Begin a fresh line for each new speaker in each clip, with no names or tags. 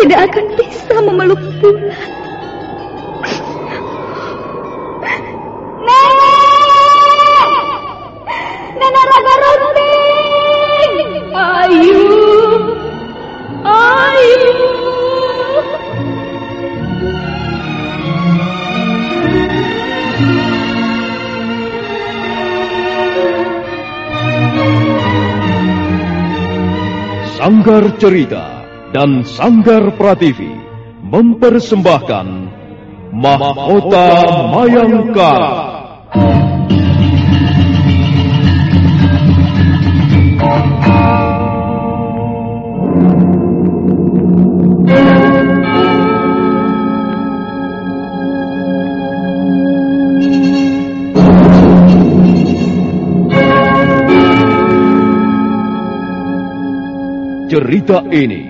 tidak akan bisa memeluk bulan. Nenek Raga Runting! Ayu! Ayu!
Sanggar Cerita dan Sanggar Prativi mempersembahkan Mahkota Mayangkara. Cerita ini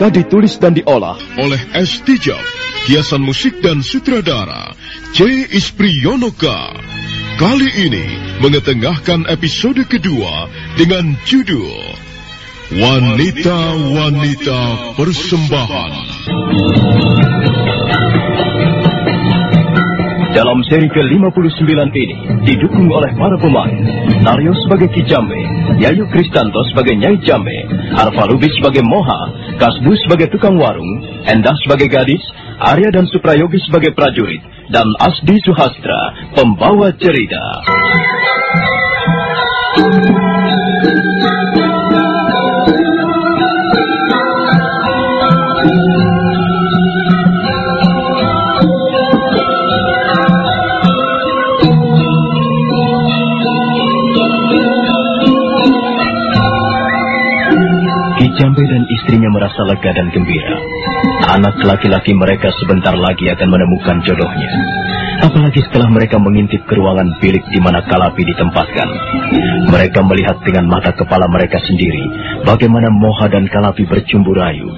Naskah ditulis dan diolah
oleh S. Tijab, hiasan musik dan sutradara C. Ispriyonoka. Kali ini mengetengahkan episode kedua dengan judul Wanita-Wanita Persembahan.
Dalam seri ke-59 ini didukung oleh para pemain Nario sebagai Kijambe, Yayu Kristanto sebagai Nyai Jambe, Arfa Lubis sebagai Moha, Kasbu sebagai tukang warung, Endah sebagai gadis, Arya dan Suprayogi sebagai prajurit, dan Asdi Suhastra, pembawa cerita. Merasa lega dan gembira. Anak laki-laki mereka sebentar lagi akan menemukan jodohnya. Apalagi setelah mereka mengintip ke ruangan bilik di mana Kalapi ditempatkan. Mereka melihat dengan mata kepala mereka sendiri bagaimana Moha dan Kalapi bercumbu rayu.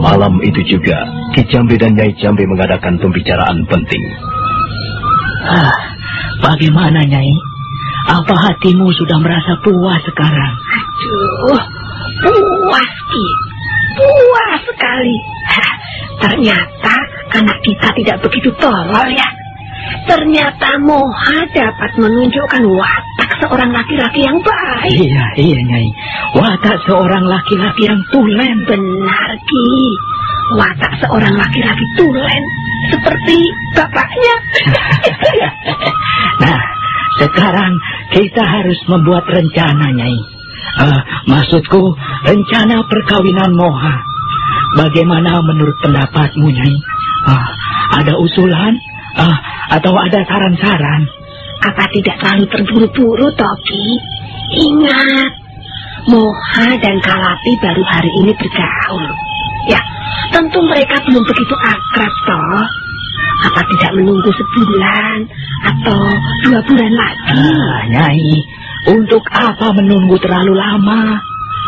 Malam itu juga, Kijambe dan Nyai Jambe mengadakan pembicaraan penting.
Ah, bagaimana Nyai? Apa hatimu sudah merasa puas sekarang?
Aduh, puas Ki. Puas sekali. Hah, Ternyata anak kita tidak begitu tolol ya. Ternyata Moha dapat menunjukkan watak seorang laki-laki yang baik.
Iya, iya Nyai. Watak seorang laki-laki yang tulen.
Benar Ki. Watak seorang laki-laki tulen. Seperti bapaknya.
Nah, sekarang kita harus membuat rencana, Nyai. Eh, maksudku, rencana perkawinan Moha. Bagaimana menurut pendapatmu, Nyai? Ah, ada usulan? Ah, atau ada saran-saran?
Apa tidak terlalu terburu-buru, Toki? Ingat, Moha dan Kalapi baru hari ini bergaul. Ya, tentu mereka belum begitu akrab, toh. Apa tidak menunggu sebulan atau dua bulan lagi?
Ah, Nyai, untuk apa menunggu terlalu lama?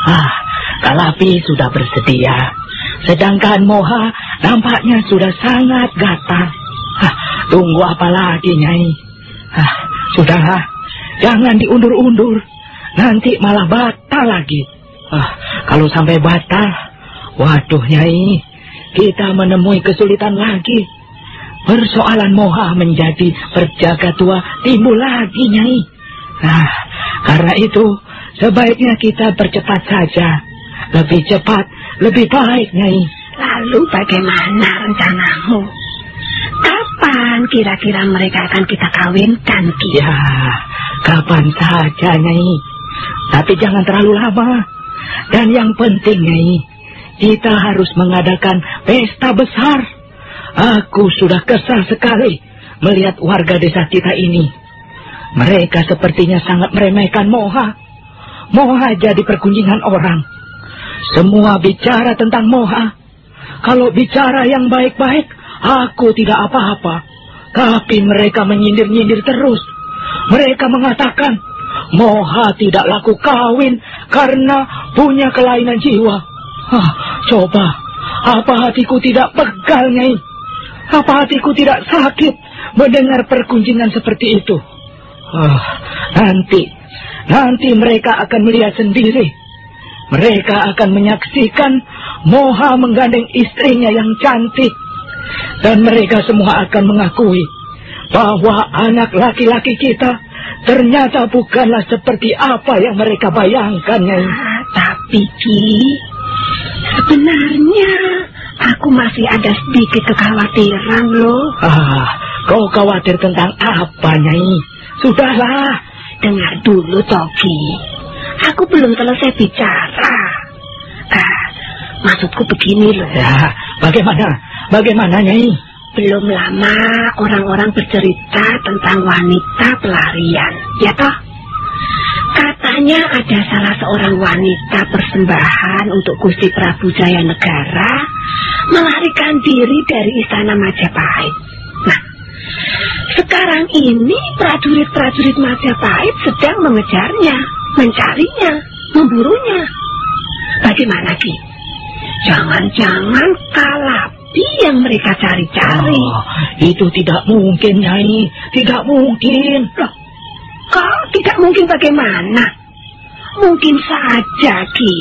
Ah, Kalapi sudah bersedia. Sedangkan Moha nampaknya sudah sangat gatal. Hah, tunggu apa lagi, Nyai? Hah, sudahlah, jangan diundur-undur. Nanti malah batal lagi. Ah, kalau sampai batal, waduh, Nyai, kita menemui kesulitan lagi. Persoalan moha menjadi perjaga tua timbul lagi, Nyai. Nah, karena itu, sebaiknya kita percepat saja. Lebih cepat, lebih baik, Nyai.
Lalu bagaimana rencanamu? Kapan kira-kira mereka akan kita kawinkan, Ki?
Ya, kapan saja, Nyai. Tapi jangan terlalu lama. Dan yang penting, Nyai, kita harus mengadakan pesta besar. Aku sudah kesal sekali melihat warga desa kita ini. Mereka sepertinya sangat meremehkan Moha. Moha jadi perkunjingan orang. Semua bicara tentang Moha. Kalau bicara yang baik-baik, aku tidak apa-apa. Tapi mereka menyindir-nyindir terus. Mereka mengatakan, Moha tidak laku kawin karena punya kelainan jiwa. Hah, coba, apa hatiku tidak pegal, Nyai? Apa hatiku tidak sakit mendengar perkunjingan seperti itu? Ah, nanti, nanti mereka akan melihat sendiri. Mereka akan menyaksikan Moha menggandeng istrinya yang cantik. Dan mereka semua akan mengakui bahwa anak laki-laki kita ternyata bukanlah seperti apa yang mereka bayangkan, Nyai.
Ah, tapi, Ki, sebenarnya aku masih ada sedikit kekhawatiran loh.
Ah, kau khawatir tentang apa, Nyai? Sudahlah,
Dengar dulu, Toki. Aku belum selesai bicara. Ah, maksudku begini loh.
Ya, bagaimana? Bagaimana, Nyai?
Belum lama orang-orang bercerita tentang wanita pelarian, ya toh? Katanya ada salah seorang wanita persembahan untuk Gusti Prabu Jaya Negara melarikan diri dari istana Majapahit. Sekarang ini prajurit-prajurit Majapahit sedang mengejarnya, mencarinya, memburunya. Bagaimana, Ki? Jangan-jangan Kalapi yang mereka cari-cari.
Oh, itu tidak mungkin, Nyai. Tidak mungkin.
Loh, kok tidak mungkin bagaimana? Mungkin saja, Ki.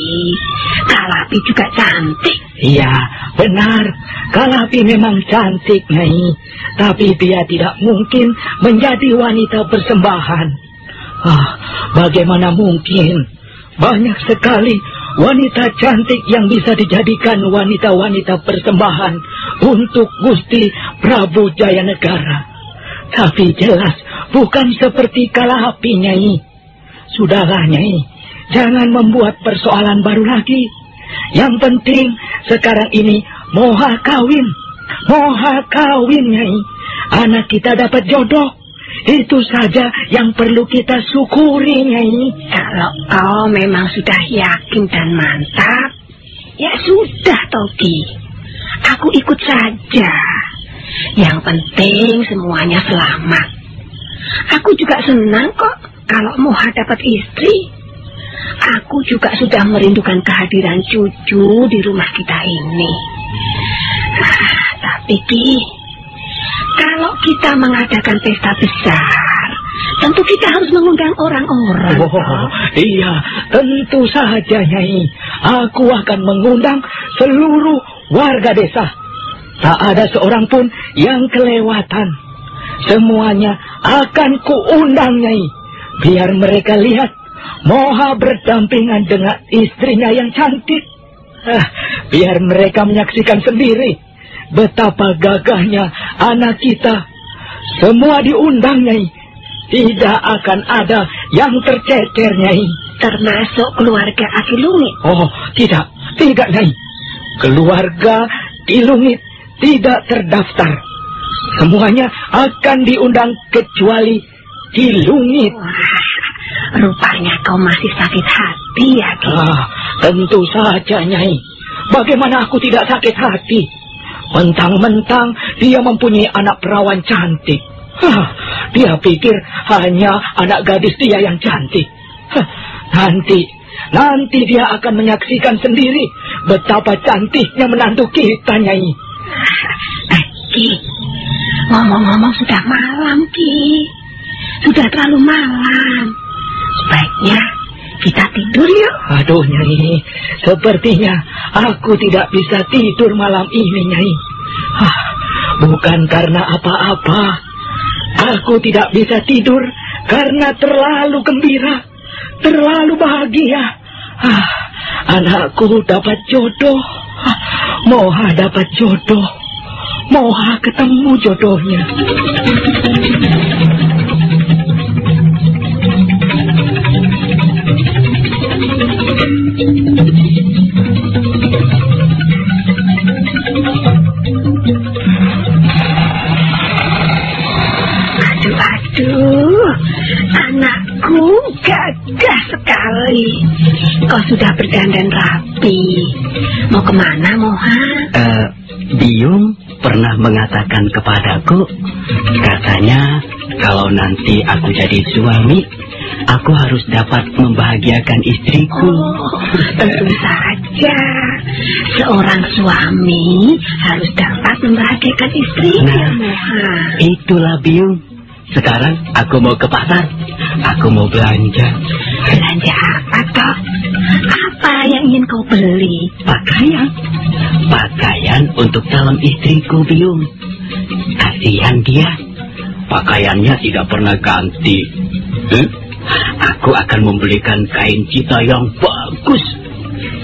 Kalapi juga cantik.
Iya, benar. Kalapi memang cantik, Nyai. Tapi dia tidak mungkin menjadi wanita persembahan. Ah, bagaimana mungkin? Banyak sekali wanita cantik yang bisa dijadikan wanita-wanita persembahan untuk Gusti Prabu Jaya Negara. Tapi jelas bukan seperti Kalapi, Nyai. Sudahlah, Nyai. Jangan membuat persoalan baru lagi. Yang penting sekarang ini moha kawin. Moha kawin, Nyai. Anak kita dapat jodoh. Itu saja yang perlu kita syukuri, Nyai.
Kalau kau memang sudah yakin dan mantap, ya sudah, Toki. Aku ikut saja. Yang penting semuanya selamat. Aku juga senang kok kalau Moha dapat istri. Aku juga sudah merindukan kehadiran cucu di rumah kita ini. Ah, tapi Ki, kalau kita mengadakan pesta besar, tentu kita harus mengundang orang-orang.
Oh, iya, tentu saja, Nyai. Aku akan mengundang seluruh warga desa. Tak ada seorang pun yang kelewatan. Semuanya akan kuundang, Nyai. Biar mereka lihat Moha berdampingan dengan istrinya yang cantik. Ah, biar mereka menyaksikan sendiri betapa gagahnya anak kita. Semua diundang, Nyai. Tidak akan ada yang tercecer, Nyai.
Termasuk keluarga Akilungi.
Oh, tidak. Tidak, Nyai. Keluarga Ilungit tidak terdaftar. Semuanya akan diundang kecuali Ilungit.
Wah, rupanya kau masih sakit hati ya, Ki.
Ah, tentu saja, Nyai. Bagaimana aku tidak sakit hati? Mentang-mentang dia mempunyai anak perawan cantik. Hah, dia pikir hanya anak gadis dia yang cantik. Hah, nanti, nanti dia akan menyaksikan sendiri betapa cantiknya menantu kita, Nyai.
Eh, Ki, ngomong-ngomong sudah malam, Ki. Sudah terlalu malam. Sebaiknya kita tidur yuk.
Aduh, Nyai. Sepertinya aku tidak bisa tidur malam ini, Nyai. Ah, bukan karena apa-apa. Aku tidak bisa tidur karena terlalu gembira, terlalu bahagia. Ah, anakku dapat jodoh. Ah, Moha dapat jodoh. Moha ketemu jodohnya.
Sekali. Kau sudah berdandan rapi. Mau ke mana, Moha?
Eh, Biung pernah mengatakan kepadaku, katanya kalau nanti aku jadi suami, aku harus dapat membahagiakan istriku.
Oh, tentu saja. Seorang suami harus dapat membahagiakan istrinya,
Nah.
Moha.
Itulah Biung. Sekarang aku mau ke pasar. Aku mau belanja.
Belanja apa, toh? Apa yang ingin kau beli?
Pakaian. Pakaian untuk calon istriku, Biung. Kasihan dia. Pakaiannya tidak pernah ganti. Hmm? Aku akan membelikan kain cita yang bagus.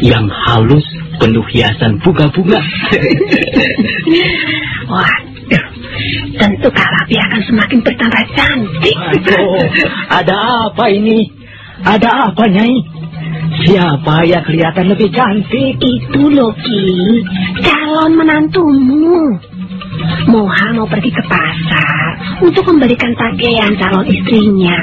Yang halus, penuh hiasan bunga-bunga.
Waduh, tentu Kalapi akan semakin bertambah cantik.
Aduh, ada apa ini? Ada apa, Nyai? Siapa yang kelihatan lebih cantik?
Itu Loki, calon menantumu. Moha mau pergi ke pasar untuk memberikan pakaian calon istrinya.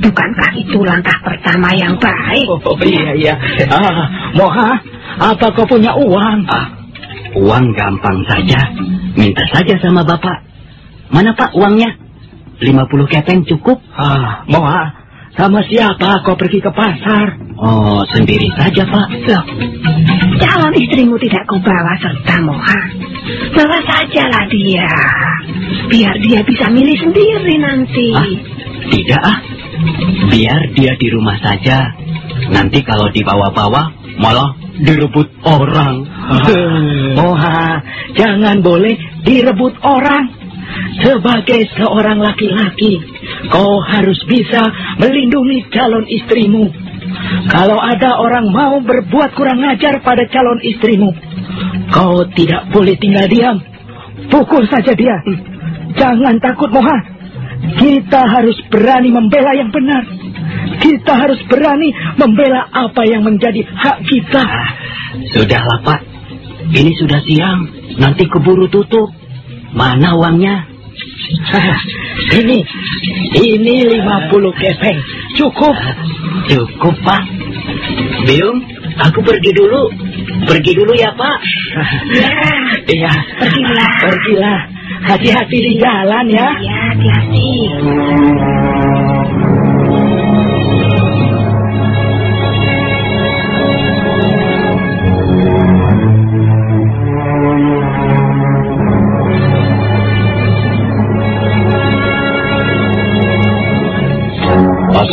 Bukankah itu langkah pertama yang baik?
Oh iya iya. Ah, Moha, apa kau punya uang? Ah, uang gampang saja. Minta saja sama bapak. Mana pak uangnya? 50 kepeng cukup? Ah, Moha, sama siapa kau pergi ke pasar? Oh, sendiri saja pak.
Loh, calon istrimu tidak kau bawa serta Moha. Bawa sajalah dia. Biar dia bisa milih sendiri nanti.
Ah, tidak ah. Biar dia di rumah saja. Nanti kalau dibawa-bawa malah direbut orang. Moha, jangan boleh direbut orang. Sebagai seorang laki-laki, kau harus bisa melindungi calon istrimu. Kalau ada orang mau berbuat kurang ajar pada calon istrimu, kau tidak boleh tinggal diam. Pukul saja dia. Jangan takut, Moha. Kita harus berani membela yang benar. Kita harus berani membela apa yang menjadi hak kita. sudahlah, Pak. Ini sudah siang. Nanti keburu tutup. Mana uangnya? ini, ini 50 kepeng. Cukup. Cukup, Pak. Biung, aku pergi dulu. Pergi dulu ya, Pak. Iya.
Pergilah.
Pergilah. Hati-hati di jalan ya.
Ya, hati-hati.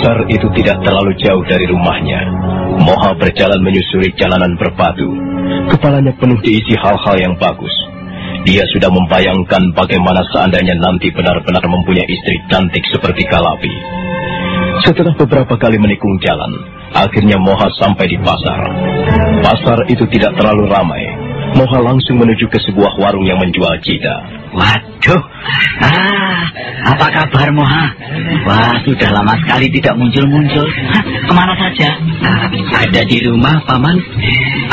Pasar itu tidak terlalu jauh dari rumahnya. Moha berjalan menyusuri jalanan berbatu. Kepalanya penuh diisi hal-hal yang bagus. Dia sudah membayangkan bagaimana seandainya nanti benar-benar mempunyai istri cantik seperti Kalapi. Setelah beberapa kali menikung jalan, akhirnya Moha sampai di pasar. Pasar itu tidak terlalu ramai. Moha langsung menuju ke sebuah warung yang menjual cita.
Waduh, ah, apa kabar Moha? Wah, sudah lama sekali tidak muncul-muncul. Ke mana saja? Ah, ada di rumah, Paman.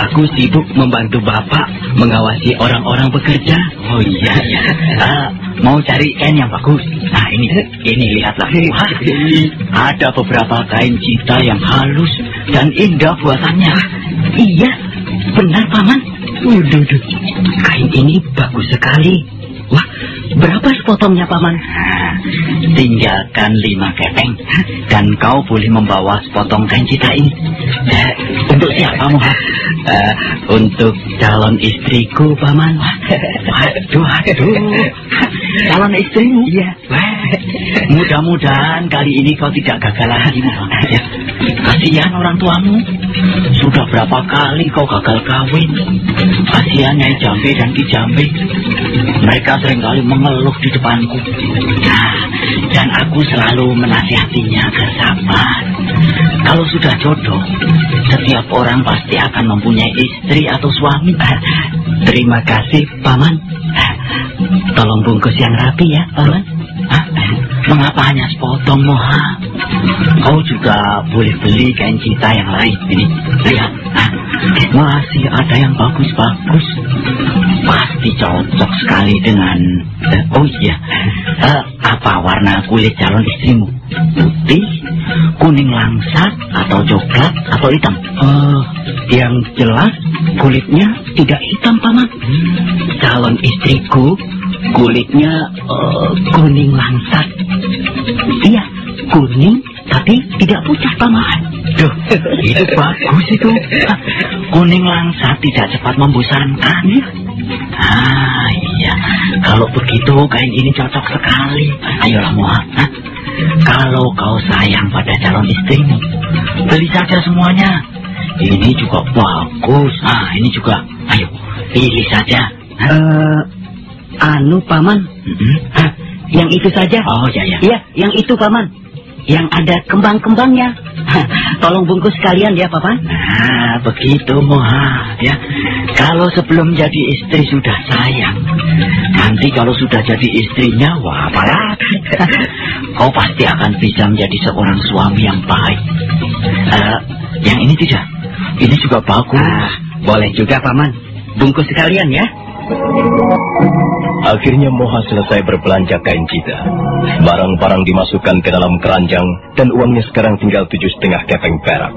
Aku sibuk membantu Bapak mengawasi orang-orang bekerja. Oh iya, iya. Ah, mau cari kain yang bagus. Nah, ini, ini lihatlah. Wah, ada beberapa kain cita yang halus dan indah buatannya. Iya, benar, Paman. Waduh, kain ini bagus sekali. Wah, berapa sepotongnya, Paman? Tinggalkan lima kepeng, dan kau boleh membawa sepotong kain cita ini. Eh, untuk siapa, Moha? Eh, untuk calon istriku, Paman. Waduh, waduh. Calon istrimu? Iya. Mudah-mudahan kali ini kau tidak gagal lagi, Moha. Ya. Kasihan orang tuamu. Sudah berapa kali kau gagal kawin? Kasihan Nyai Jambe dan Ki Jambe. Mereka sering kali mengeluh di depanku. Nah, dan aku selalu menasihatinya agar sabar. Kalau sudah jodoh, setiap orang pasti akan mempunyai istri atau suami. Terima kasih, Paman. Tolong bungkus yang rapi ya, Paman. Mengapa hanya sepotong, Moha? Kau juga boleh beli kain cita yang lain. Ini, lihat. Masih ada yang bagus-bagus. Pasti cocok sekali dengan... eh, oh iya, Eh, apa warna kulit calon istrimu? Putih, kuning langsat, atau coklat, atau hitam? Eh, yang jelas kulitnya tidak hitam, Paman. Calon istriku kulitnya eh, kuning langsat. Iya, kuning tapi tidak pucat, Paman. Duh, itu bagus itu. Kuning langsat tidak cepat membosankan. Ah, iya. Kalau begitu kain ini cocok sekali. Ayolah. Hah? Kalau kau sayang pada calon istrimu, beli saja semuanya. Ini juga bagus. Ah, ini juga. Ayo, pilih saja. Eh, anu, Paman. Hah? Yang itu saja. Oh, ya, ya. Iya, yang itu, Paman. Yang ada kembang-kembangnya. Tolong bungkus sekalian ya, Paman. Nah, begitu, Moha. Ya, kalau sebelum jadi istri sudah sayang, nanti kalau sudah jadi istrinya, wah, apalagi. Kau pasti akan bisa menjadi seorang suami yang baik. Eh, yang ini tidak. Ini juga bagus. boleh juga, Paman. Bungkus sekalian ya.
Akhirnya Moha selesai berbelanja kain cita. Barang-barang dimasukkan ke dalam keranjang dan uangnya sekarang tinggal tujuh setengah kepeng perak.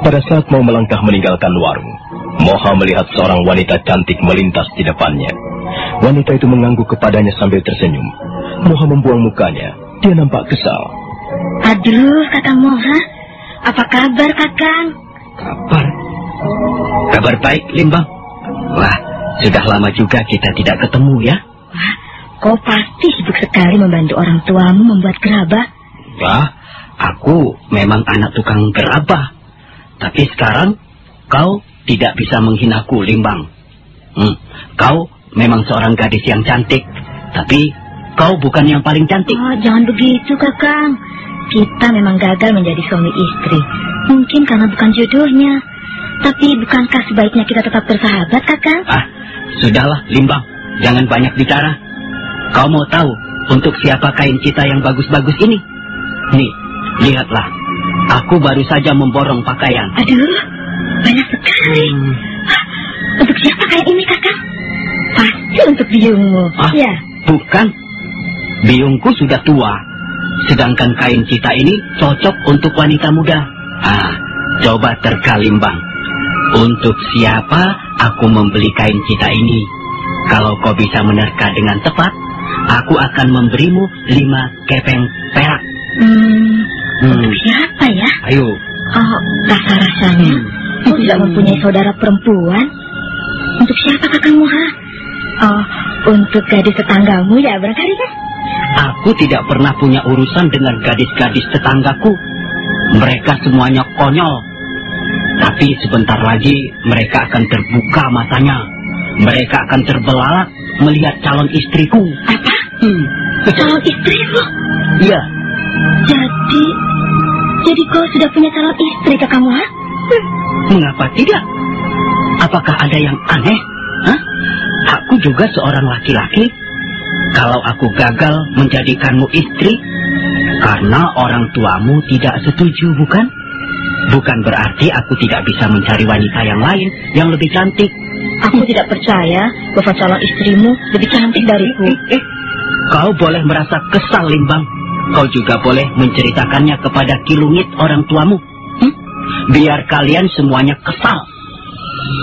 Pada saat mau melangkah meninggalkan warung, Moha melihat seorang wanita cantik melintas di depannya. Wanita itu mengangguk kepadanya sambil tersenyum. Moha membuang mukanya. Dia nampak kesal.
Aduh, Kakang Moha. Apa kabar, Kakang?
Kabar? Kabar baik, Limbang. Wah, sudah lama juga kita tidak ketemu ya.
Kau pasti sibuk sekali membantu orang tuamu membuat gerabah.
Wah, aku memang anak tukang gerabah. Tapi sekarang kau tidak bisa menghinaku, Limbang. Hmm, kau memang seorang gadis yang cantik, tapi kau bukan yang paling cantik.
Oh, jangan begitu, Kakang. Kita memang gagal menjadi suami istri. Mungkin karena bukan jodohnya. Tapi bukankah sebaiknya kita tetap bersahabat, Kakang?
Ah, sudahlah, Limbang. Jangan banyak bicara. Kau mau tahu untuk siapa kain cita yang bagus-bagus ini? Nih, lihatlah. Aku baru saja memborong pakaian.
Aduh, banyak sekali. Hah, Untuk siapa kayak ini, Kakang? Pasti untuk biungmu.
Ah,
Ya.
bukan. Biungku sudah tua. Sedangkan kain cita ini cocok untuk wanita muda. Ah, coba terka Limbang. Untuk siapa aku membeli kain cita ini? Kalau kau bisa menerka dengan tepat, aku akan memberimu lima kepeng perak.
Hmm,
Hmm,
untuk siapa ya?
ayo.
Oh, rasa-rasanya kau tidak mempunyai saudara perempuan. Untuk siapa Kakang Moha? Oh, untuk gadis tetanggamu ya barangkali kan?
Aku tidak pernah punya urusan dengan gadis-gadis tetanggaku. Mereka semuanya konyol. Tapi sebentar lagi mereka akan terbuka matanya. Mereka akan terbelalak melihat calon istriku.
Apa?
Hmm.
Calon istrimu?
Iya,
Jadi, jadi kau sudah punya calon istri Kakang Moha?
mengapa tidak? Apakah ada yang aneh? Hah? Aku juga seorang laki-laki. Kalau aku gagal menjadikanmu istri, karena orang tuamu tidak setuju, bukan? Bukan berarti aku tidak bisa mencari wanita yang lain yang lebih cantik.
Aku tidak percaya bahwa calon istrimu lebih cantik dariku.
Eh, kau boleh merasa kesal, Limbang. Kau juga boleh menceritakannya kepada kilungit orang tuamu. Hmm? Biar kalian semuanya kesal.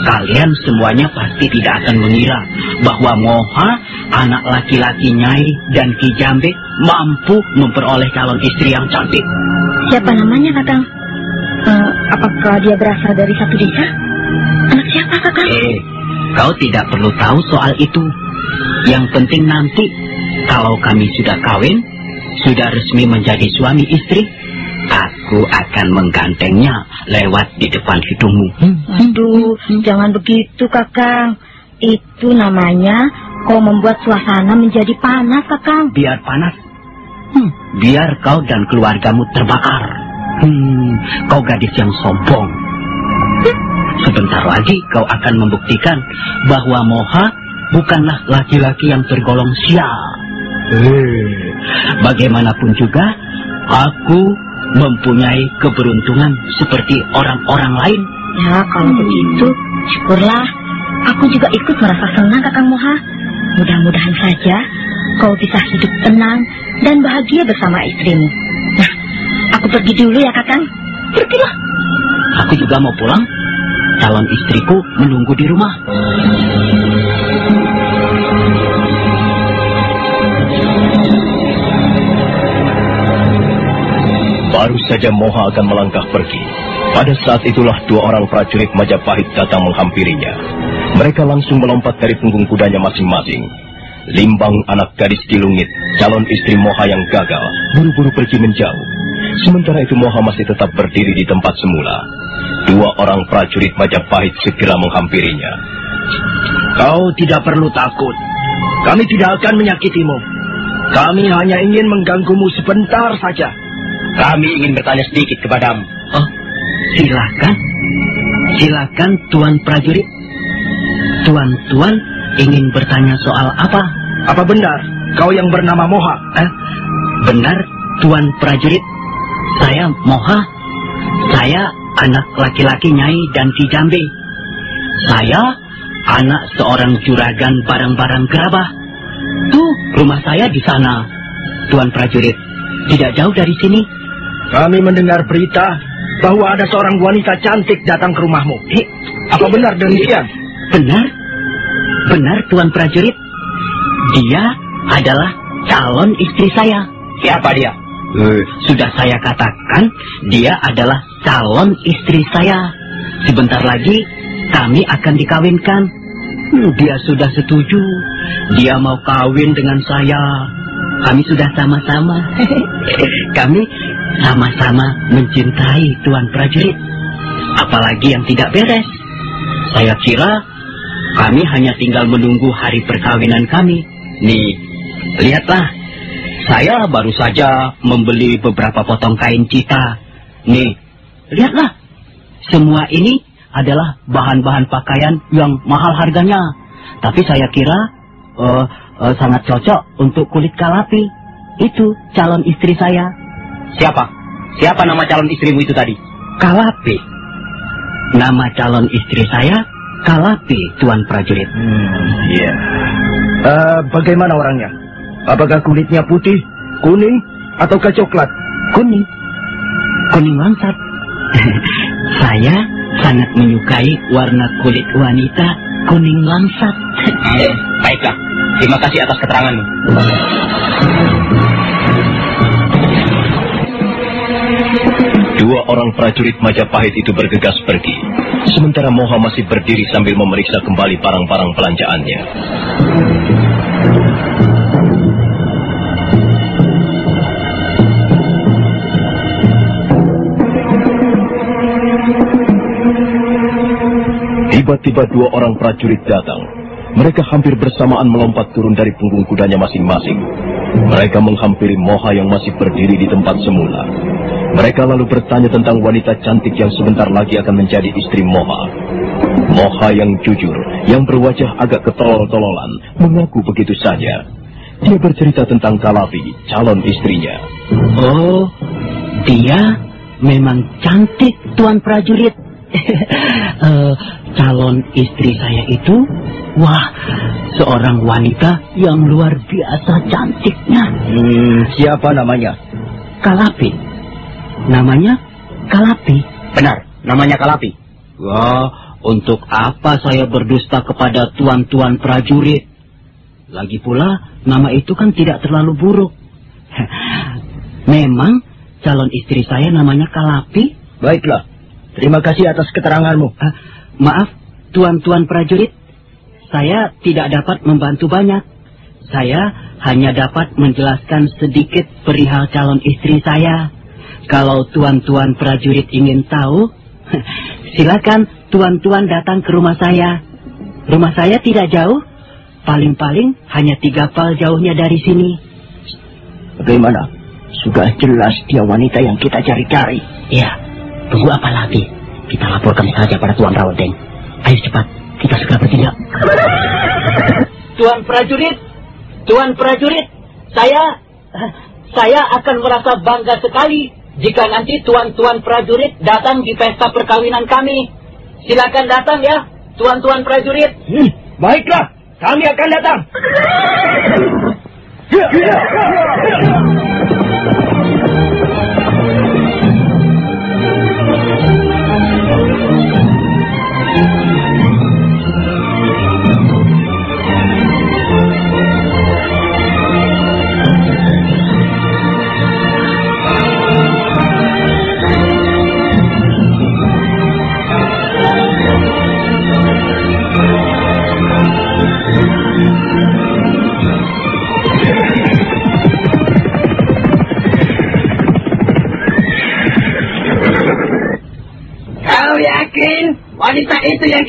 kalian semuanya pasti tidak akan mengira bahwa Moha, anak laki-laki Nyai dan Ki Jambe mampu memperoleh calon istri yang cantik.
Siapa namanya, Kakang? Uh, apakah dia berasal dari satu desa? Anak siapa, Kakang?
Eh, kau tidak perlu tahu soal itu. Yang penting nanti, kalau kami sudah kawin, sudah resmi menjadi suami istri, Aku akan menggantengnya lewat di depan hidungmu.
Hmm. Aduh, jangan begitu, Kakang. Itu namanya kau membuat suasana menjadi panas, Kakang.
Biar panas. Hmm, biar kau dan keluargamu terbakar. Hmm, kau gadis yang sombong. Sebentar lagi kau akan membuktikan bahwa Moha bukanlah laki-laki yang tergolong sial. Eh, bagaimanapun juga, aku mempunyai keberuntungan seperti orang-orang lain.
Ya, kalau begitu, syukurlah. Aku juga ikut merasa senang, Kakang Moha. Mudah-mudahan saja kau bisa hidup tenang dan bahagia bersama istrimu. Aku pergi dulu ya, Kakang.
Pergilah. Aku juga mau pulang. Calon istriku menunggu di rumah.
Baru saja Moha akan melangkah pergi. Pada saat itulah dua orang prajurit Majapahit datang menghampirinya. Mereka langsung melompat dari punggung kudanya masing-masing. Limbang anak gadis Kilungit, calon istri Moha yang gagal, buru-buru pergi menjauh. Sementara itu Moha masih tetap berdiri di tempat semula. Dua orang prajurit Majapahit segera menghampirinya.
Kau tidak perlu takut. Kami tidak akan menyakitimu. Kami hanya ingin mengganggumu sebentar saja.
Kami ingin bertanya sedikit kepadamu.
Oh, silakan. Silakan Tuan prajurit. Tuan-tuan ingin bertanya soal apa?
Apa benar kau yang bernama Moha?
Eh, benar, Tuan prajurit. Saya Moha. Saya anak laki-laki Nyai dan Ki Jambe. Saya anak seorang juragan barang-barang gerabah. Tuh, rumah saya di sana. Tuan prajurit, tidak jauh dari sini.
Kami mendengar berita bahwa ada seorang wanita cantik datang ke rumahmu. Hi, apa benar demikian?
Benar. Benar, Tuan Prajurit. Dia adalah calon istri saya.
Siapa dia?
Uh, sudah saya katakan, dia adalah calon istri saya. Sebentar lagi kami akan dikawinkan. Hmm, dia sudah setuju. Dia mau kawin dengan saya. Kami sudah sama-sama. kami sama-sama mencintai Tuan Prajurit. Apalagi yang tidak beres. Saya kira kami hanya tinggal menunggu hari perkawinan kami. Nih, lihatlah. Saya baru saja membeli beberapa potong kain cita. Nih, lihatlah. Semua ini adalah bahan-bahan pakaian yang mahal harganya. Tapi saya kira uh, uh, sangat cocok untuk kulit kalapi. Itu calon istri saya.
Siapa? Siapa nama calon istrimu itu tadi?
Kalapi. Nama calon istri saya Kalapi, Tuan Prajurit.
Hmm, iya. Yeah. Uh, bagaimana orangnya? Apakah kulitnya putih, kuning, ataukah coklat?
Kuning. Kuning langsat. saya sangat menyukai warna kulit wanita kuning langsat.
baiklah. Terima kasih atas keteranganmu.
Dua orang prajurit Majapahit itu bergegas pergi. Sementara Moha masih berdiri sambil memeriksa kembali barang-barang belanjaannya. Tiba-tiba dua orang prajurit datang. Mereka hampir bersamaan melompat turun dari punggung kudanya masing-masing. Mereka menghampiri Moha yang masih berdiri di tempat semula. Mereka lalu bertanya tentang wanita cantik yang sebentar lagi akan menjadi istri Moha. Moha yang jujur, yang berwajah agak ketolol-tololan, mengaku begitu saja. Dia bercerita tentang Kalavi, calon istrinya.
Oh, dia memang cantik, Tuan Prajurit. Uh, calon istri saya itu, wah, seorang wanita yang luar biasa cantiknya.
Hmm, siapa namanya?
Kalapi. Namanya Kalapi.
Benar, namanya Kalapi.
Wah, Untuk apa saya berdusta kepada tuan-tuan prajurit? Lagi pula, nama itu kan tidak terlalu buruk. Memang calon istri saya namanya Kalapi.
Baiklah. Terima kasih atas keteranganmu.
Uh, maaf, tuan-tuan prajurit. Saya tidak dapat membantu banyak. Saya hanya dapat menjelaskan sedikit perihal calon istri saya. Kalau tuan-tuan prajurit ingin tahu, silakan tuan-tuan datang ke rumah saya. Rumah saya tidak jauh, paling-paling hanya tiga pal jauhnya dari sini.
Bagaimana? Sudah jelas dia wanita yang kita cari-cari.
Iya, tunggu apa lagi? Kita laporkan saja pada Tuan Rawedeng. Ayo cepat, kita segera bertindak. Tuan prajurit, Tuan prajurit, saya saya akan merasa bangga sekali jika nanti tuan-tuan prajurit datang di pesta perkawinan kami. Silakan datang ya, tuan-tuan prajurit.
Hmm, baiklah, kami akan datang.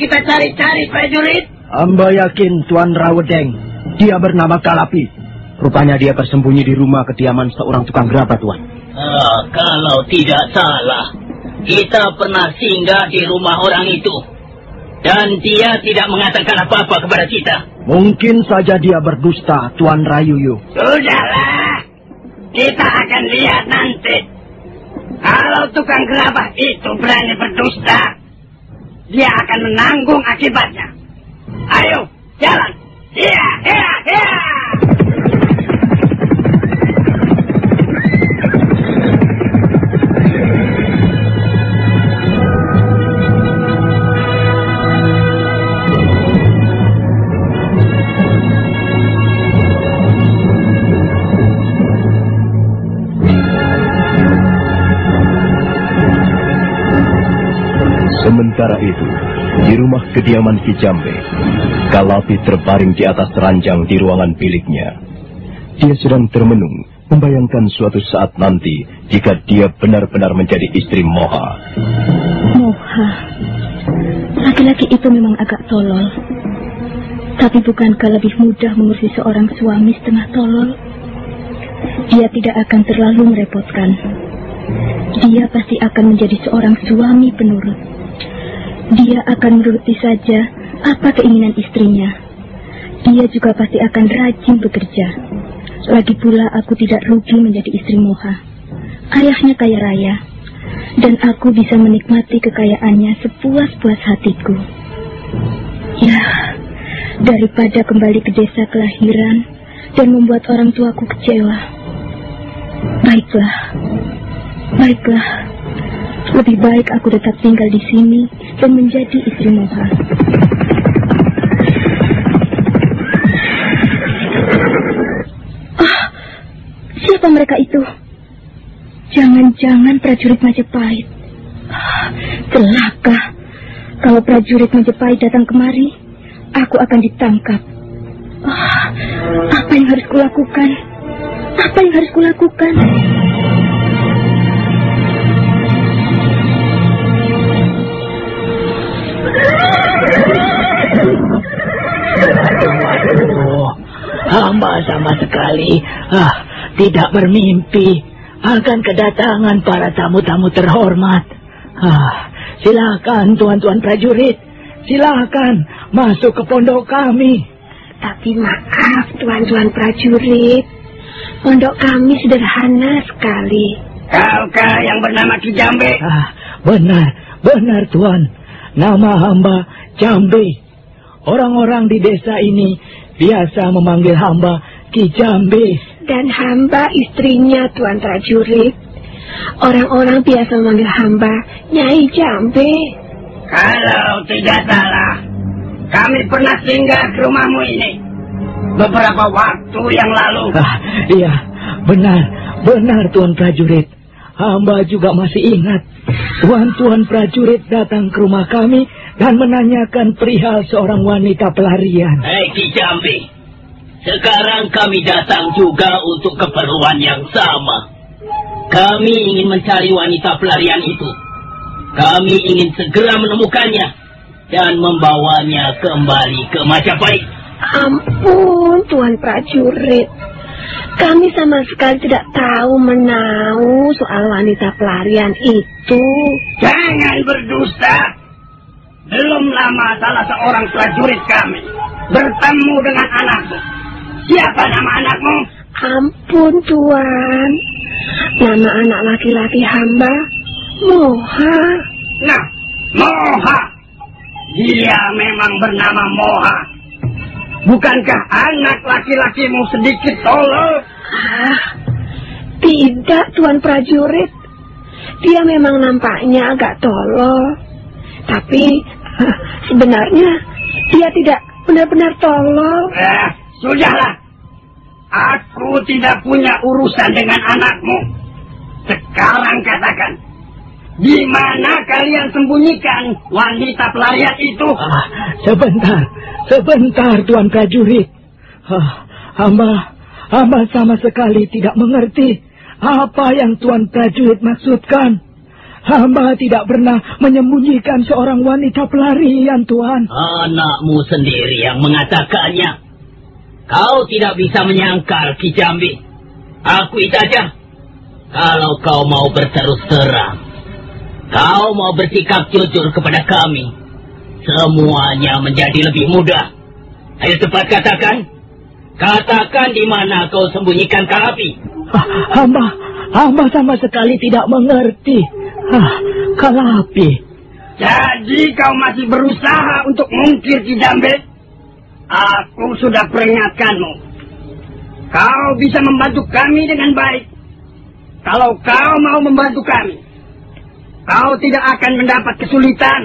kita cari-cari, prajurit?
Amba yakin Tuan Rawedeng. Dia bernama Kalapi. Rupanya dia bersembunyi di rumah kediaman seorang tukang gerabah, Tuan.
Ah, kalau tidak salah, kita pernah singgah di rumah orang itu. Dan dia tidak mengatakan apa-apa kepada kita.
Mungkin saja dia berdusta, Tuan Rayuyu.
Sudahlah. Kita akan lihat nanti. Kalau tukang gerabah itu berani berdusta, dia akan menanggung akibatnya. Ayo, jalan. Iya, iya, iya.
Sementara itu, di rumah kediaman Kijambe, Kalapi terbaring di atas ranjang di ruangan biliknya. Dia sedang termenung, membayangkan suatu saat nanti jika dia benar-benar menjadi istri Moha.
Moha. Laki-laki itu memang agak tolol. Tapi bukankah lebih mudah mengurusi seorang suami setengah tolol? Dia tidak akan terlalu merepotkan. Dia pasti akan menjadi seorang suami penurut. Dia akan menuruti saja apa keinginan istrinya. Dia juga pasti akan rajin bekerja. Lagi pula aku tidak rugi menjadi istri Moha. Ayahnya kaya raya. Dan aku bisa menikmati kekayaannya sepuas-puas hatiku. Ya, daripada kembali ke desa kelahiran dan membuat orang tuaku kecewa. Baiklah, baiklah. Lebih baik aku tetap tinggal di sini dan menjadi istri Moha. Ah, siapa mereka itu? Jangan-jangan prajurit Majapahit. Ah, celaka. Kalau prajurit Majapahit datang kemari, aku akan ditangkap. Ah, apa yang harus kulakukan? Apa yang harus kulakukan?
Hamba sama sekali ah, tidak bermimpi akan kedatangan para tamu-tamu terhormat. Ah, silakan tuan-tuan prajurit, silakan masuk ke pondok kami.
Tapi maaf, tuan-tuan prajurit. Pondok kami sederhana sekali. Kaukah yang bernama Kijambe?
Ah, benar, benar tuan. Nama hamba Jambe. Orang-orang di desa ini biasa memanggil hamba Ki Jambe.
Dan hamba istrinya, tuan prajurit. Orang-orang biasa memanggil hamba Nyai Jambe. Kalau tidak salah, kami pernah singgah ke rumahmu ini beberapa waktu yang lalu.
Ah, iya, benar, benar Tuan Prajurit. Hamba juga masih ingat. Tuan-tuan prajurit datang ke rumah kami dan menanyakan perihal seorang wanita pelarian.
Hei Ki Jambi, sekarang kami datang juga untuk keperluan yang sama. Kami ingin mencari wanita pelarian itu. Kami ingin segera menemukannya dan membawanya kembali ke Majapahit.
Ampun, Tuan Prajurit. Kami sama sekali tidak tahu menau soal wanita pelarian itu.
Jangan berdusta. Belum lama salah seorang prajurit kami bertemu dengan anakmu. Siapa nama anakmu?
Ampun, Tuan. Nama anak laki-laki hamba, Moha.
Nah, Moha. Dia memang bernama Moha. Bukankah anak laki-lakimu sedikit tolol?
Ah, tidak, Tuan Prajurit. Dia memang nampaknya agak tolol. Tapi sebenarnya dia tidak benar-benar tolol.
Eh, sudahlah. Aku tidak punya urusan dengan anakmu. Sekarang katakan, di mana kalian sembunyikan wanita pelarian itu?
Ah, sebentar, sebentar Tuan Prajurit. Ah, hamba, hamba sama sekali tidak mengerti apa yang Tuan Prajurit maksudkan. Hamba tidak pernah menyembunyikan seorang wanita pelarian, Tuan.
Anakmu sendiri yang mengatakannya. Kau tidak bisa menyangkal, Ki Jambi. Akui saja. Kalau kau mau berterus terang. Kau mau bersikap jujur kepada kami. Semuanya menjadi lebih mudah. Ayo cepat katakan. Katakan di mana kau sembunyikan Kalapi.
Ah, hamba, hamba sama sekali tidak mengerti. Ah, Kalapi.
Jadi kau masih berusaha untuk mungkir Ki Jambi? Aku sudah peringatkanmu. Kau bisa membantu kami dengan baik. Kalau kau mau membantu kami, kau tidak akan mendapat kesulitan.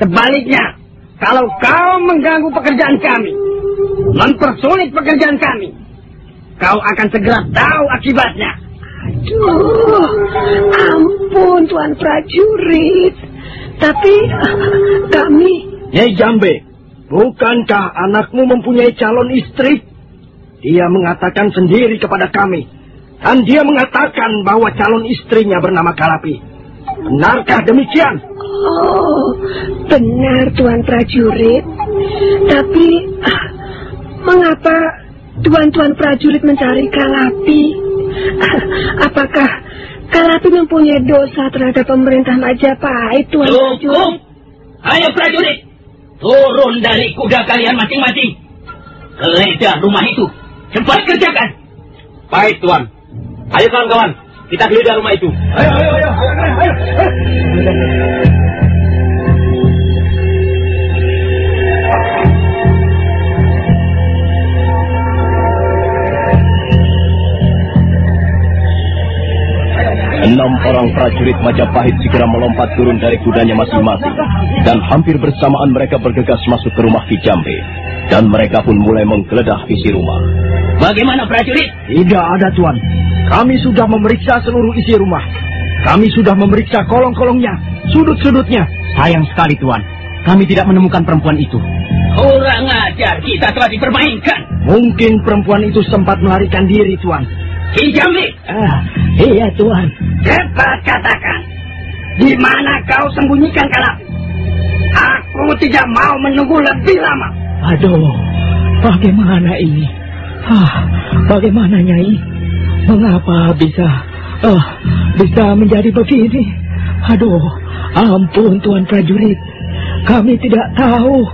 Sebaliknya, kalau kau mengganggu pekerjaan kami, mempersulit pekerjaan kami, kau akan segera tahu akibatnya.
Aduh, ampun Tuan Prajurit. Tapi kami...
Nyai Jambe, bukankah anakmu mempunyai calon istri? Dia mengatakan sendiri kepada kami. Dan dia mengatakan bahwa calon istrinya bernama Kalapi. Benarkah demikian?
Oh, benar Tuan Prajurit. Tapi, ah, mengapa Tuan-tuan prajurit mencari Kalapi? Ah, apakah Kalapi mempunyai dosa terhadap pemerintah Majapahit, Tuan
Cukup!
Prajurit?
Ayo prajurit, turun dari kuda kalian masing-masing. Geledah rumah itu, cepat kerjakan.
Baik, Tuan. Ayo kawan-kawan, kita geledah rumah itu. Ayo, ayo, ayo. ayo, ayo, ayo.
Orang prajurit Majapahit segera melompat turun dari kudanya masing-masing. Dan hampir bersamaan mereka bergegas masuk ke rumah Ki Jambe. Dan mereka pun mulai menggeledah isi rumah.
Bagaimana prajurit?
Tidak ada, Tuan. Kami sudah memeriksa seluruh isi rumah. Kami sudah memeriksa kolong-kolongnya, sudut-sudutnya. Sayang sekali, Tuan. Kami tidak menemukan perempuan itu.
Kurang ajar, kita telah dipermainkan.
Mungkin perempuan itu sempat melarikan diri, Tuan.
Ki Jambi,
Ah, iya Tuan.
Cepat katakan. Di mana kau sembunyikan Kalapi? Aku tidak mau menunggu lebih lama.
Aduh, bagaimana ini? Ah, bagaimana Nyai? Mengapa bisa, ah, bisa menjadi begini? Aduh, ampun Tuan Prajurit. Kami tidak tahu.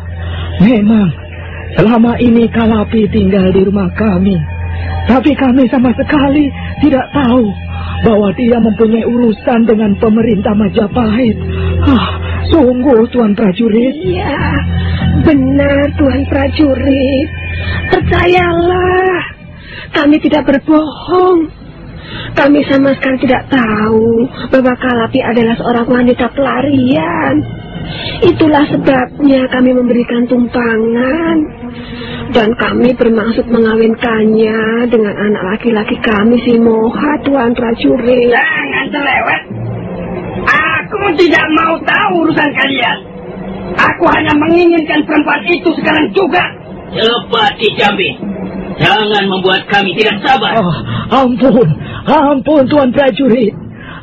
Memang, selama ini Kalapi tinggal di rumah kami. Tapi kami sama sekali tidak tahu bahwa dia mempunyai urusan dengan pemerintah Majapahit. Ah, sungguh Tuan Prajurit.
Iya, benar Tuan Prajurit. Percayalah, kami tidak berbohong. Kami sama sekali tidak tahu bahwa Kalapi adalah seorang wanita pelarian. Itulah sebabnya kami memberikan tumpangan. Dan kami bermaksud mengawinkannya dengan anak laki-laki kami si Moha, Tuan Prajurit.
Jangan terlewat. Aku tidak mau tahu urusan kalian. Aku hanya menginginkan perempuan itu sekarang juga.
Cepat Kijambi. Jangan membuat kami tidak sabar.
Oh, ampun, ampun Tuan Prajurit.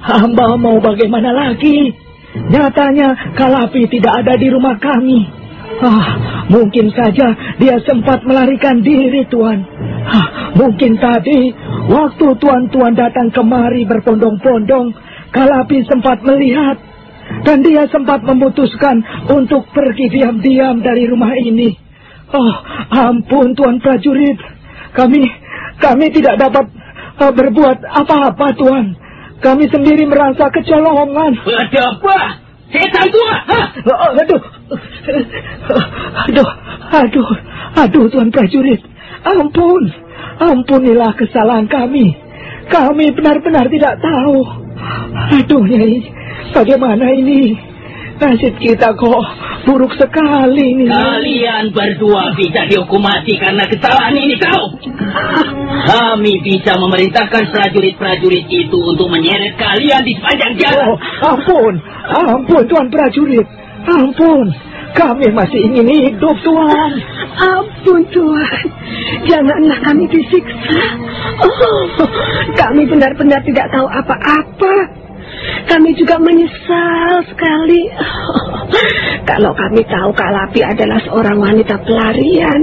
Hamba mau bagaimana lagi? Nyatanya Kalapi tidak ada di rumah kami. Ah, mungkin saja dia sempat melarikan diri, Tuan. Ah, mungkin tadi waktu tuan-tuan datang kemari berpondong-pondong, Kalapi sempat melihat dan dia sempat memutuskan untuk pergi diam-diam dari rumah ini. Oh, ampun Tuan prajurit. Kami kami tidak dapat uh, berbuat apa-apa, Tuan. Kami sendiri merasa kecolongan.
Ada apa? Setan tua!
Oh, aduh. Aduh, aduh, aduh Tuan prajurit. Ampun, ampunilah kesalahan kami. Kami benar-benar tidak tahu. Aduh, Nyai, bagaimana ini? Nasib kita kok buruk sekali nih.
Kalian berdua bisa dihukum mati karena kesalahan ini kau. Kami bisa memerintahkan prajurit-prajurit itu untuk menyeret kalian di sepanjang jalan.
Oh, ampun, ampun Tuan prajurit. Ampun, kami masih ingin hidup Tuan.
Ampun Tuhan, janganlah kami disiksa. Oh, kami benar-benar tidak tahu apa-apa. Kami juga menyesal sekali. Kalau kami tahu Kalapi adalah seorang wanita pelarian,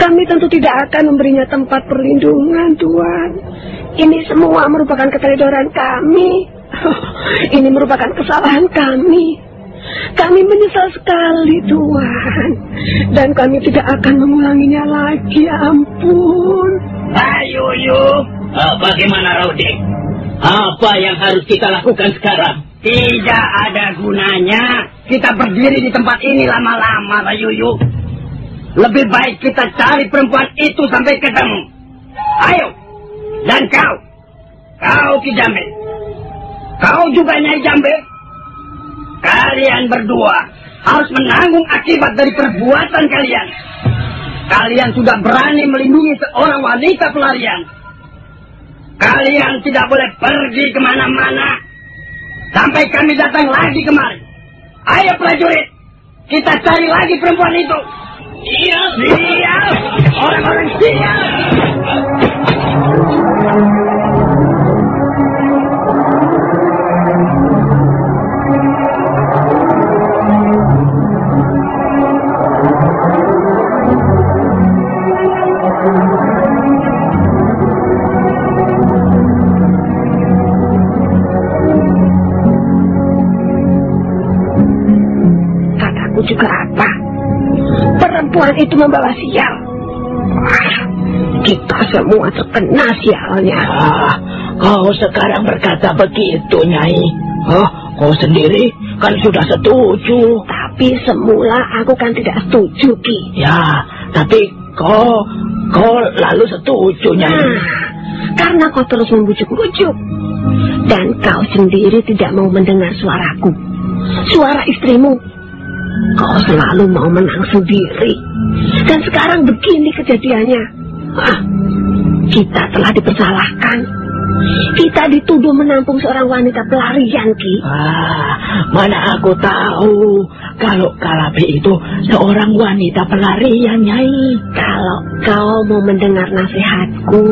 kami tentu tidak akan memberinya tempat perlindungan, Tuhan. Ini semua merupakan keteledoran kami. Ini merupakan kesalahan kami. Kami menyesal sekali, Tuhan. Dan kami tidak akan mengulanginya lagi, ya ampun.
Ayo, yuk. Uh, bagaimana, Raudik? Apa yang harus kita lakukan sekarang?
Tidak ada gunanya kita berdiri di tempat ini lama-lama, Rayuyu. Lebih baik kita cari perempuan itu sampai ketemu. Ayo, dan kau, kau Kijambe. Kau juga Nyai Jambe. Kalian berdua harus menanggung akibat dari perbuatan kalian. Kalian sudah berani melindungi seorang wanita pelarian. Kalian tidak boleh pergi ke mana-mana. Sampai kami datang lagi kemari. Ayo prajurit, kita cari lagi perempuan itu.
Iya.
Siap, orang-orang siap.
Itu membawa sial. Wah, kita semua terkena sialnya.
Ah, kau sekarang berkata begitu, Nyai. Oh, kau sendiri kan sudah setuju.
Tapi semula aku kan tidak setuju, Ki.
Ya, tapi kau, kau lalu setuju, Nyai.
Nah, karena kau terus membujuk-bujuk. Dan kau sendiri tidak mau mendengar suaraku. Suara istrimu. Kau selalu mau menang sendiri. Dan sekarang begini kejadiannya. Ah, kita telah dipersalahkan. Kita dituduh menampung seorang wanita pelarian, Ki.
Ah, mana aku tahu kalau Kalabi itu seorang wanita pelarian, Nyai.
Kalau kau mau mendengar nasihatku,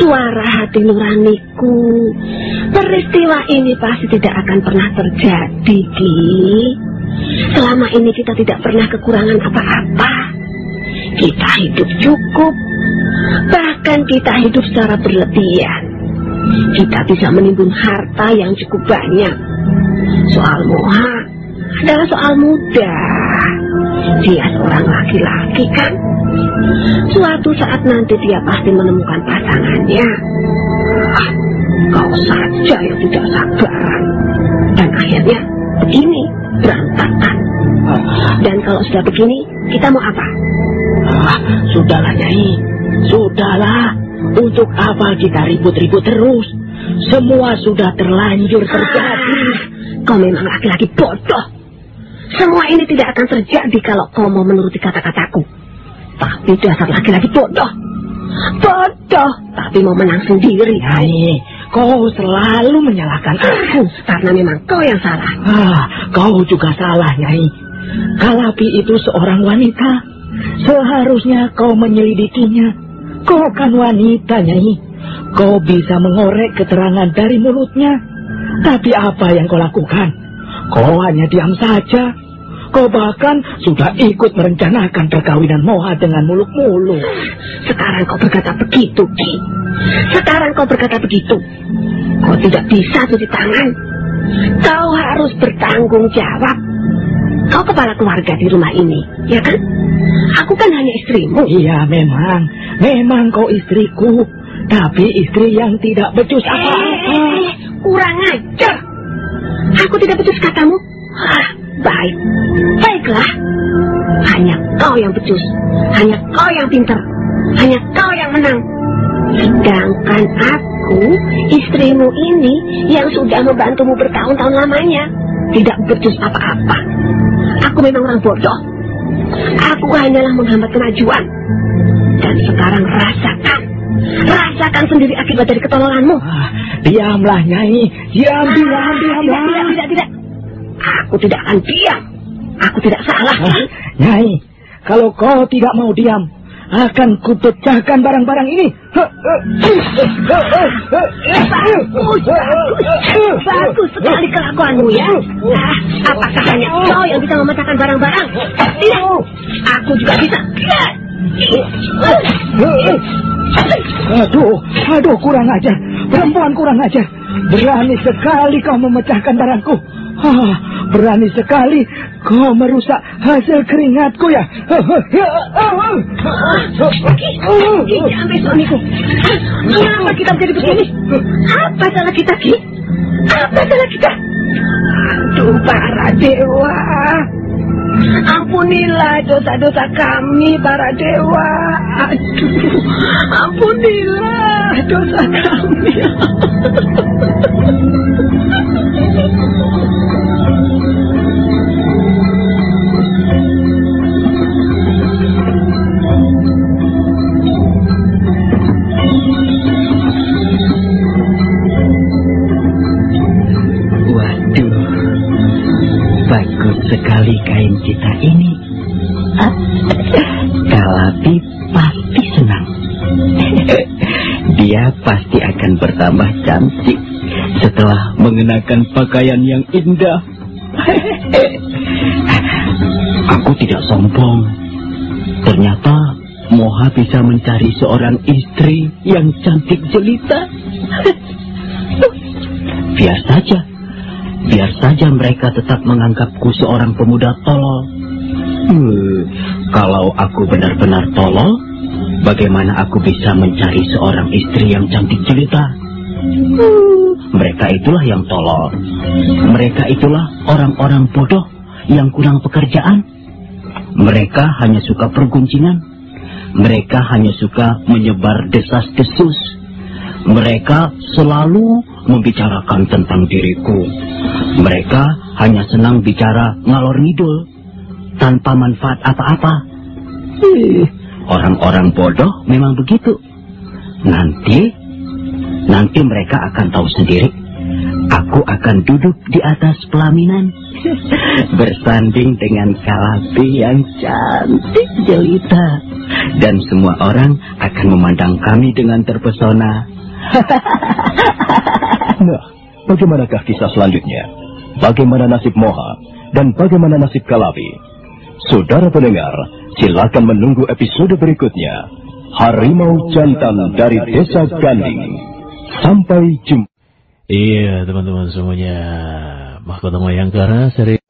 suara hati nuraniku, peristiwa ini pasti tidak akan pernah terjadi, Ki. Selama ini kita tidak pernah kekurangan apa-apa. Kita hidup cukup, bahkan kita hidup secara berlebihan. Kita bisa menimbun harta yang cukup banyak. Soal Moha adalah soal mudah. Dia seorang laki-laki kan? Suatu saat nanti dia pasti menemukan pasangannya. Ah, kau saja yang tidak sabaran. Dan akhirnya begini, berantakan. Dan kalau sudah begini, kita mau apa?
Ah, sudahlah, Nyai. Sudahlah. Untuk apa kita ribut-ribut terus? Semua sudah terlanjur terjadi.
Ah, kau memang laki-laki bodoh. Semua ini tidak akan terjadi kalau kau mau menuruti kata-kataku. Tapi dasar laki-laki bodoh. Bodoh, tapi mau menang sendiri.
Nyai, kau selalu menyalahkan aku.
Karena memang kau yang salah.
Ah, kau juga salah, Nyai. Kalapi itu seorang wanita. Seharusnya kau menyelidikinya. Kau kan wanita, Nyai. Kau bisa mengorek keterangan dari mulutnya. Tapi apa yang kau lakukan? Kau hanya diam saja. Kau bahkan sudah ikut merencanakan perkawinan Moha dengan muluk-muluk.
Sekarang kau berkata begitu, Ki. Sekarang kau berkata begitu. Kau tidak bisa cuci tangan. Kau harus bertanggung jawab. Kau kepala keluarga di rumah ini, ya kan? Aku kan hanya istrimu.
Iya, memang. Memang kau istriku. Tapi istri yang tidak becus apa-apa.
Eh, kurang ajar. Aku tidak becus katamu. Ah, baik. Baiklah. Hanya kau yang becus. Hanya kau yang pintar. Hanya kau yang menang. Sedangkan aku, istrimu ini yang sudah membantumu bertahun-tahun lamanya, tidak becus apa-apa. Aku memang orang bodoh. Aku hanyalah menghambat kemajuan. Dan sekarang rasakan. Rasakan sendiri akibat dari ketololanmu.
Ah, diamlah, Nyai. Diam, diam, diam,
Tidak, tidak, tidak, tidak. Aku tidak akan diam. Aku tidak salah.
Ah, Nyai, kalau kau tidak mau diam, akan kupecahkan barang-barang ini.
Bagus, bagus. Sekali kelakuanmu ya. Ah, apakah hanya kau yang bisa memecahkan barang-barang? Tidak. Aku juga bisa.
Aduh, aduh, kurang ajar. Perempuan kurang ajar. Berani sekali kau memecahkan barangku. Ah, berani sekali kau merusak hasil keringatku ya.
Ki, ambil suamiku. Kenapa kita menjadi begini? Apa salah kita, Ki? Apa salah kita? Aduh, para dewa. Ampunilah dosa-dosa kami, para dewa. Aduh, ampunilah dosa kami.
Sekali kain kita ini. Ah, Kalapi pasti senang. Dia pasti akan bertambah cantik setelah mengenakan pakaian yang indah. Aku tidak sombong. Ternyata Moha bisa mencari seorang istri yang cantik jelita. Biar saja. Biar saja mereka tetap menganggapku seorang pemuda tolol. Hmm, kalau aku benar-benar tolol, bagaimana aku bisa mencari seorang istri yang cantik jelita? Hmm, mereka itulah yang tolol. Mereka itulah orang-orang bodoh yang kurang pekerjaan. Mereka hanya suka perguncingan. Mereka hanya suka menyebar desas-desus. Mereka selalu membicarakan tentang diriku. Mereka hanya senang bicara ngalor ngidul tanpa manfaat apa-apa. Orang-orang bodoh memang begitu. Nanti, nanti mereka akan tahu sendiri. Aku akan duduk di atas pelaminan. Bersanding dengan kalapi yang cantik jelita. Dan semua orang akan memandang kami dengan terpesona.
Nah, bagaimanakah kisah selanjutnya? Bagaimana nasib Moha dan bagaimana nasib Kalabi? Saudara pendengar, silakan menunggu episode berikutnya. Harimau Jantan dari Desa Ganding. Sampai jumpa.
Iya teman-teman semuanya Mahkota Mayangkara seri